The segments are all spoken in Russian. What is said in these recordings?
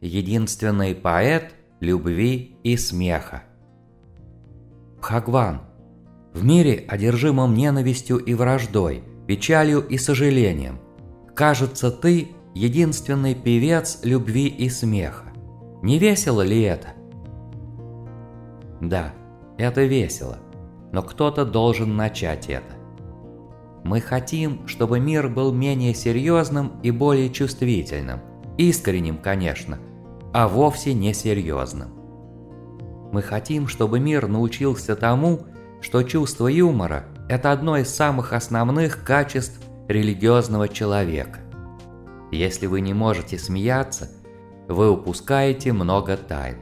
единственный поэт любви и смеха. Бхагван, в мире, одержимом ненавистью и враждой, печалью и сожалением, кажется, ты единственный певец любви и смеха. Не весело ли это? Да, это весело, но кто-то должен начать это. Мы хотим, чтобы мир был менее серьезным и более чувствительным, искренним, конечно, а вовсе не серьезным. Мы хотим, чтобы мир научился тому, что чувство юмора – это одно из самых основных качеств религиозного человека. Если вы не можете смеяться, вы упускаете много тайн.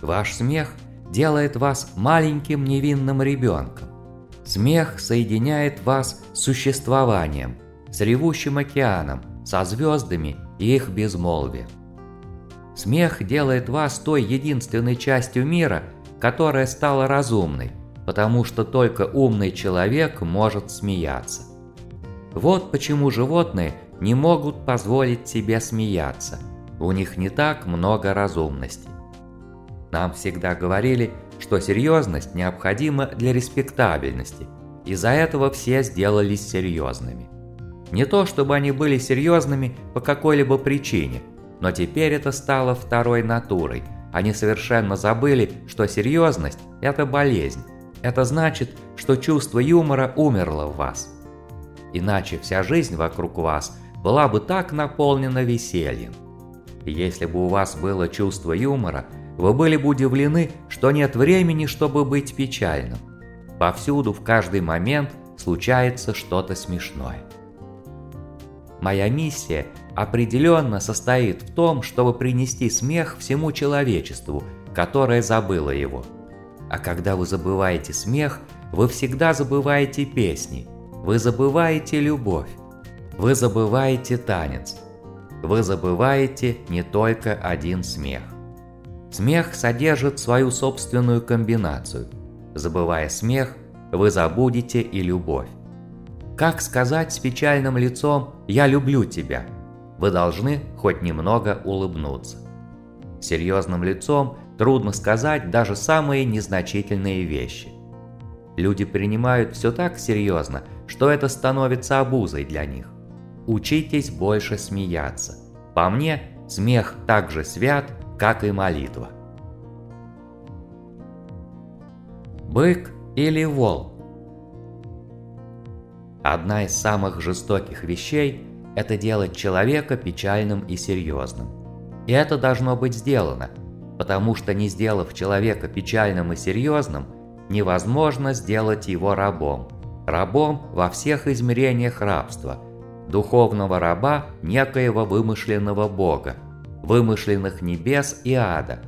Ваш смех делает вас маленьким невинным ребенком. Смех соединяет вас с существованием, с ревущим океаном, со звездами и их безмолвием. Смех делает вас той единственной частью мира, которая стала разумной, потому что только умный человек может смеяться. Вот почему животные не могут позволить себе смеяться. У них не так много разумности. Нам всегда говорили, что серьезность необходима для респектабельности. Из-за этого все сделались серьезными. Не то, чтобы они были серьезными по какой-либо причине, но теперь это стало второй натурой. Они совершенно забыли, что серьезность – это болезнь. Это значит, что чувство юмора умерло в вас. Иначе вся жизнь вокруг вас была бы так наполнена весельем. И если бы у вас было чувство юмора, вы были бы удивлены, что нет времени, чтобы быть печальным. Повсюду, в каждый момент случается что-то смешное. Моя миссия определенно состоит в том, чтобы принести смех всему человечеству, которое забыло его. А когда вы забываете смех, вы всегда забываете песни, вы забываете любовь, вы забываете танец, вы забываете не только один смех. Смех содержит свою собственную комбинацию. Забывая смех, вы забудете и любовь. Как сказать с печальным лицом «я люблю тебя»? Вы должны хоть немного улыбнуться. Серьезным лицом трудно сказать даже самые незначительные вещи. Люди принимают все так серьезно, что это становится обузой для них. Учитесь больше смеяться. По мне, смех так же свят, как и молитва. Бык или волк? Одна из самых жестоких вещей – это делать человека печальным и серьезным. И это должно быть сделано, потому что не сделав человека печальным и серьезным, невозможно сделать его рабом. Рабом во всех измерениях рабства, духовного раба некоего вымышленного бога, вымышленных небес и ада,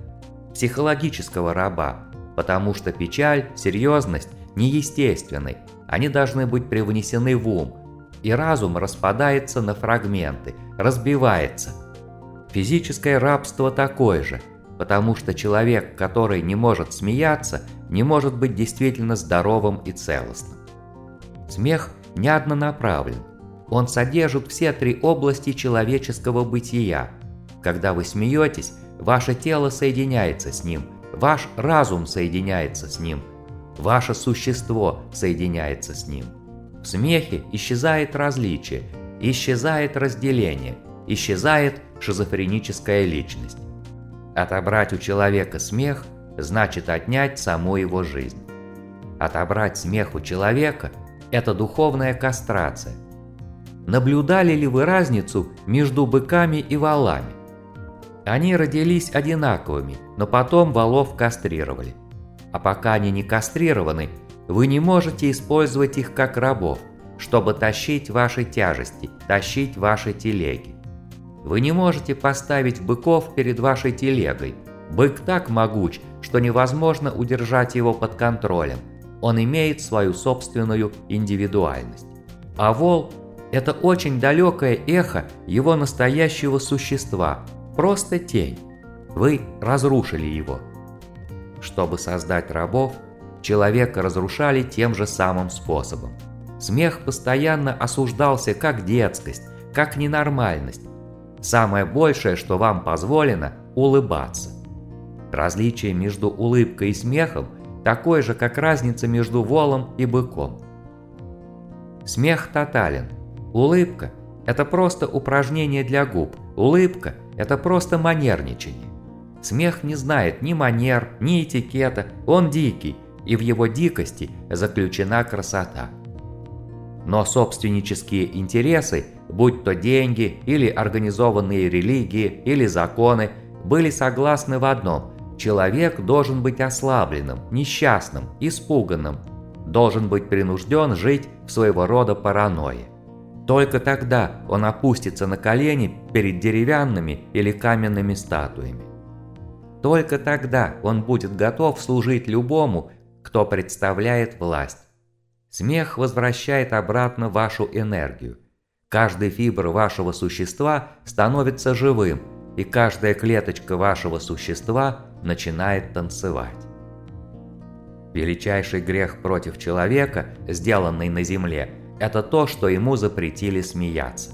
психологического раба, потому что печаль, серьезность неестественны, они должны быть привнесены в ум, и разум распадается на фрагменты, разбивается. Физическое рабство такое же, потому что человек, который не может смеяться, не может быть действительно здоровым и целостным. Смех не однонаправлен, он содержит все три области человеческого бытия. Когда вы смеетесь, ваше тело соединяется с ним, ваш разум соединяется с ним – Ваше существо соединяется с ним. В смехе исчезает различие, исчезает разделение, исчезает шизофреническая личность. Отобрать у человека смех значит отнять саму его жизнь. Отобрать смех у человека – это духовная кастрация. Наблюдали ли вы разницу между быками и валами? Они родились одинаковыми, но потом валов кастрировали. А пока они не кастрированы, вы не можете использовать их как рабов, чтобы тащить ваши тяжести, тащить ваши телеги. Вы не можете поставить быков перед вашей телегой. Бык так могуч, что невозможно удержать его под контролем. Он имеет свою собственную индивидуальность. А вол – это очень далекое эхо его настоящего существа, просто тень. Вы разрушили его. Чтобы создать рабов, человека разрушали тем же самым способом. Смех постоянно осуждался как детскость, как ненормальность. Самое большее, что вам позволено – улыбаться. Различие между улыбкой и смехом такое же, как разница между волом и быком. Смех тотален. Улыбка – это просто упражнение для губ. Улыбка – это просто манерничание. Смех не знает ни манер, ни этикета, он дикий, и в его дикости заключена красота. Но собственнические интересы, будь то деньги или организованные религии или законы, были согласны в одном – человек должен быть ослабленным, несчастным, испуганным, должен быть принужден жить в своего рода паранойе. Только тогда он опустится на колени перед деревянными или каменными статуями. Только тогда он будет готов служить любому, кто представляет власть. Смех возвращает обратно вашу энергию. Каждый фибр вашего существа становится живым, и каждая клеточка вашего существа начинает танцевать. Величайший грех против человека, сделанный на земле, это то, что ему запретили смеяться.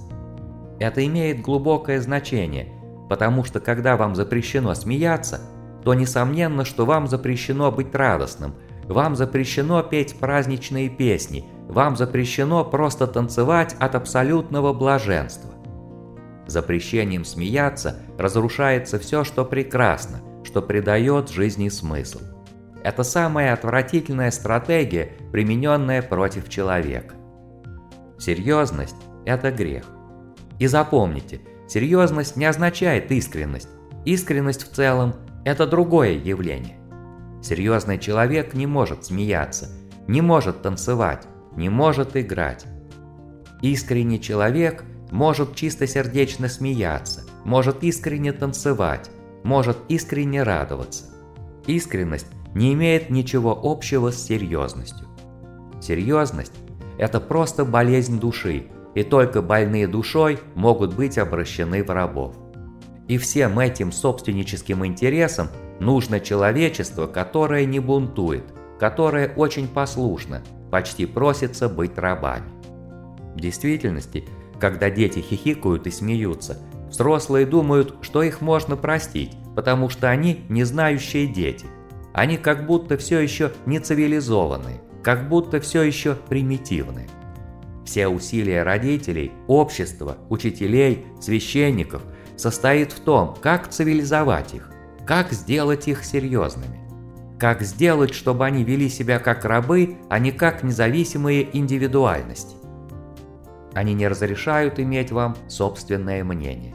Это имеет глубокое значение, потому что когда вам запрещено смеяться, то несомненно, что вам запрещено быть радостным – вам запрещено петь праздничные песни, вам запрещено просто танцевать от абсолютного блаженства. Запрещением смеяться разрушается все, что прекрасно, что придает жизни смысл. Это самая отвратительная стратегия, примененная против человека. Серьезность – это грех. И запомните, серьезность не означает искренность. Искренность в целом – это другое явление. Серьезный человек не может смеяться, не может танцевать, не может играть. Искренний человек может чистосердечно смеяться, может искренне танцевать, может искренне радоваться. Искренность не имеет ничего общего с серьезностью. Серьезность – это просто болезнь души, и только больные душой могут быть обращены в рабов. И всем этим собственническим интересам Нужно человечество, которое не бунтует, которое очень послушно, почти просится быть рабами. В действительности, когда дети хихикают и смеются, взрослые думают, что их можно простить, потому что они не знающие дети. Они как будто все еще не цивилизованные, как будто все еще примитивные. Все усилия родителей, общества, учителей, священников состоит в том, как цивилизовать их, как сделать их серьезными? Как сделать, чтобы они вели себя как рабы, а не как независимые индивидуальности? Они не разрешают иметь вам собственное мнение.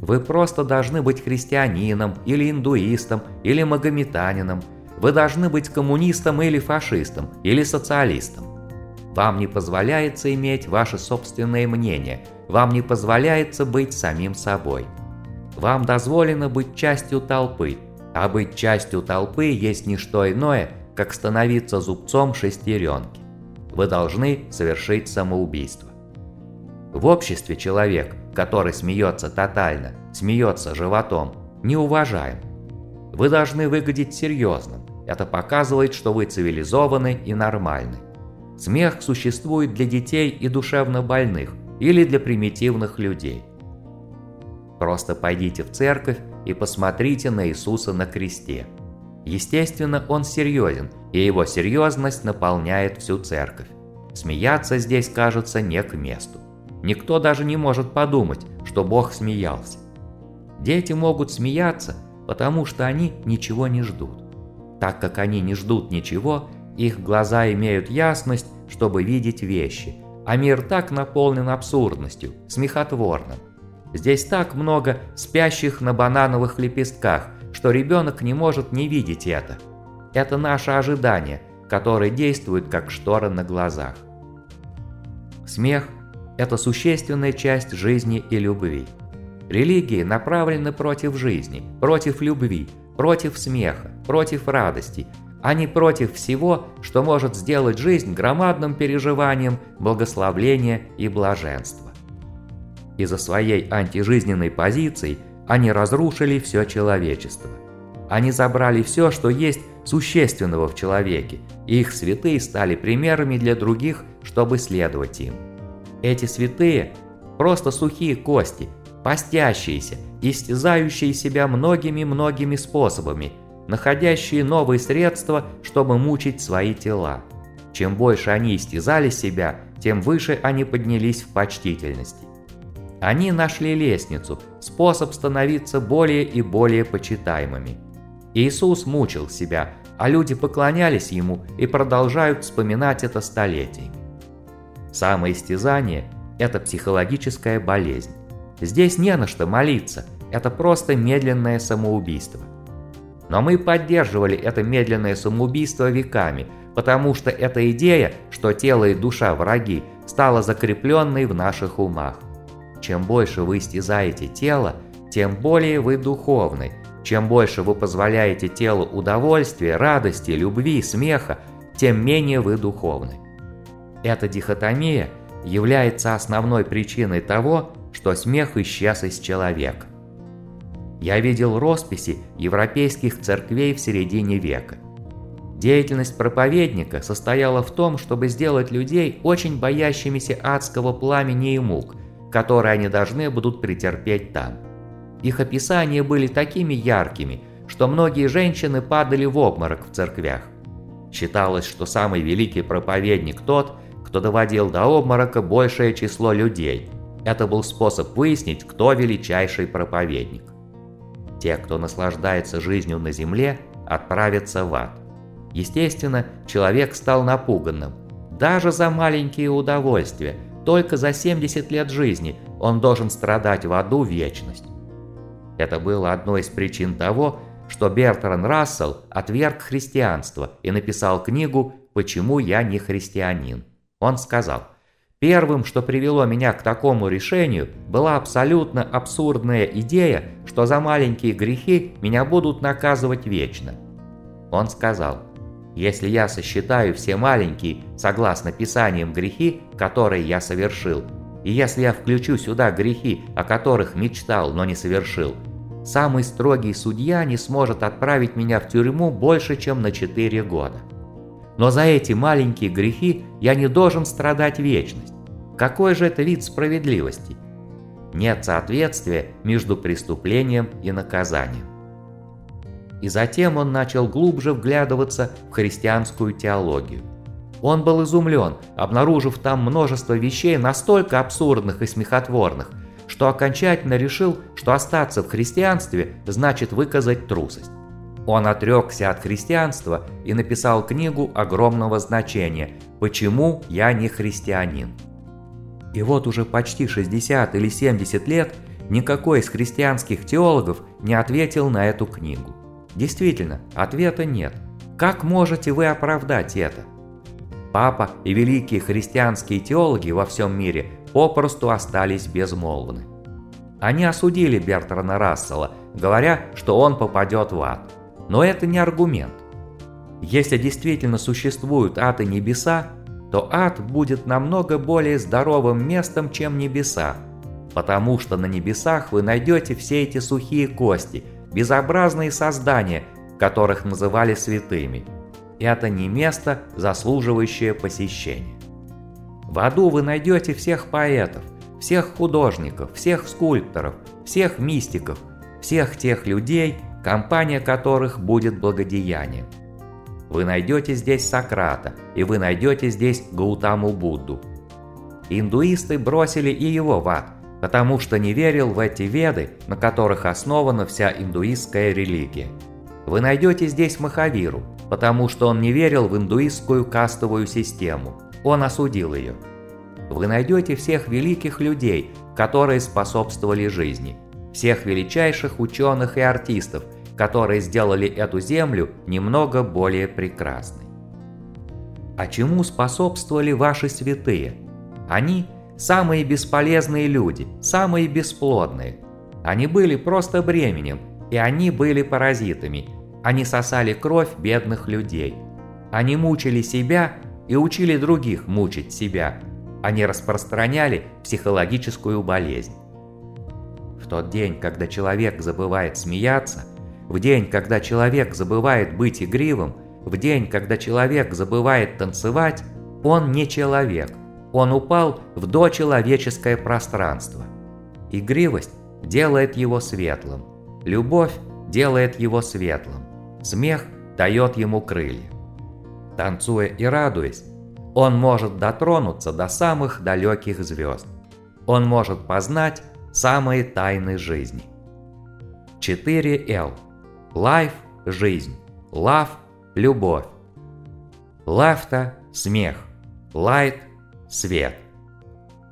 Вы просто должны быть христианином, или индуистом, или магометанином. Вы должны быть коммунистом или фашистом, или социалистом. Вам не позволяется иметь ваше собственное мнение, вам не позволяется быть самим собой. Вам дозволено быть частью толпы, а быть частью толпы есть не что иное, как становиться зубцом шестеренки. Вы должны совершить самоубийство. В обществе человек, который смеется тотально, смеется животом, не уважаем. Вы должны выглядеть серьезным. Это показывает, что вы цивилизованы и нормальны. Смех существует для детей и душевно больных или для примитивных людей. Просто пойдите в церковь и посмотрите на Иисуса на кресте. Естественно, он серьезен, и его серьезность наполняет всю церковь. Смеяться здесь кажется не к месту. Никто даже не может подумать, что Бог смеялся. Дети могут смеяться, потому что они ничего не ждут. Так как они не ждут ничего, их глаза имеют ясность, чтобы видеть вещи, а мир так наполнен абсурдностью, смехотворным. Здесь так много спящих на банановых лепестках, что ребенок не может не видеть это. Это наше ожидание, которое действует как штора на глазах. Смех – это существенная часть жизни и любви. Религии направлены против жизни, против любви, против смеха, против радости, а не против всего, что может сделать жизнь громадным переживанием благословления и блаженства. Из-за своей антижизненной позиции они разрушили все человечество. Они забрали все, что есть существенного в человеке, и их святые стали примерами для других, чтобы следовать им. Эти святые – просто сухие кости, постящиеся, истязающие себя многими-многими способами, находящие новые средства, чтобы мучить свои тела. Чем больше они истязали себя, тем выше они поднялись в почтительности. Они нашли лестницу, способ становиться более и более почитаемыми. Иисус мучил себя, а люди поклонялись Ему и продолжают вспоминать это столетиями. Самоистязание – это психологическая болезнь. Здесь не на что молиться, это просто медленное самоубийство. Но мы поддерживали это медленное самоубийство веками, потому что эта идея, что тело и душа враги, стала закрепленной в наших умах. Чем больше вы истязаете тело, тем более вы духовны. Чем больше вы позволяете телу удовольствия, радости, любви, смеха, тем менее вы духовны. Эта дихотомия является основной причиной того, что смех исчез из человека. Я видел росписи европейских церквей в середине века. Деятельность проповедника состояла в том, чтобы сделать людей очень боящимися адского пламени и мук, которые они должны будут претерпеть там. Их описания были такими яркими, что многие женщины падали в обморок в церквях. Считалось, что самый великий проповедник тот, кто доводил до обморока большее число людей. Это был способ выяснить, кто величайший проповедник. Те, кто наслаждается жизнью на земле, отправятся в ад. Естественно, человек стал напуганным. Даже за маленькие удовольствия – только за 70 лет жизни он должен страдать в аду вечность. Это было одной из причин того, что Бертран Рассел отверг христианство и написал книгу «Почему я не христианин». Он сказал, «Первым, что привело меня к такому решению, была абсолютно абсурдная идея, что за маленькие грехи меня будут наказывать вечно». Он сказал, если я сосчитаю все маленькие, согласно Писаниям, грехи, которые я совершил, и если я включу сюда грехи, о которых мечтал, но не совершил, самый строгий судья не сможет отправить меня в тюрьму больше, чем на 4 года. Но за эти маленькие грехи я не должен страдать вечность. Какой же это вид справедливости? Нет соответствия между преступлением и наказанием и затем он начал глубже вглядываться в христианскую теологию. Он был изумлен, обнаружив там множество вещей настолько абсурдных и смехотворных, что окончательно решил, что остаться в христианстве значит выказать трусость. Он отрекся от христианства и написал книгу огромного значения «Почему я не христианин?». И вот уже почти 60 или 70 лет никакой из христианских теологов не ответил на эту книгу. Действительно, ответа нет. Как можете вы оправдать это? Папа и великие христианские теологи во всем мире попросту остались безмолвны. Они осудили Бертрана Рассела, говоря, что он попадет в ад. Но это не аргумент. Если действительно существуют ад и небеса, то ад будет намного более здоровым местом, чем небеса, потому что на небесах вы найдете все эти сухие кости – безобразные создания, которых называли святыми. Это не место, заслуживающее посещения. В аду вы найдете всех поэтов, всех художников, всех скульпторов, всех мистиков, всех тех людей, компания которых будет благодеянием. Вы найдете здесь Сократа, и вы найдете здесь Гаутаму Будду. Индуисты бросили и его в ад, потому что не верил в эти веды, на которых основана вся индуистская религия. Вы найдете здесь Махавиру, потому что он не верил в индуистскую кастовую систему, он осудил ее. Вы найдете всех великих людей, которые способствовали жизни, всех величайших ученых и артистов, которые сделали эту землю немного более прекрасной. А чему способствовали ваши святые? Они – Самые бесполезные люди, самые бесплодные. Они были просто бременем, и они были паразитами. Они сосали кровь бедных людей. Они мучили себя и учили других мучить себя. Они распространяли психологическую болезнь. В тот день, когда человек забывает смеяться, в день, когда человек забывает быть игривым, в день, когда человек забывает танцевать, он не человек, он упал в дочеловеческое пространство. Игривость делает его светлым. Любовь делает его светлым. Смех дает ему крылья. Танцуя и радуясь, он может дотронуться до самых далеких звезд. Он может познать самые тайны жизни. 4L. Life – жизнь. Love – любовь. Laughter – смех. Light – свет.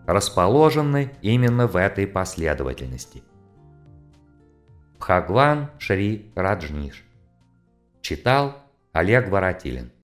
Расположены именно в этой последовательности. Бхагван Шри Раджниш. Читал Олег Воротилин.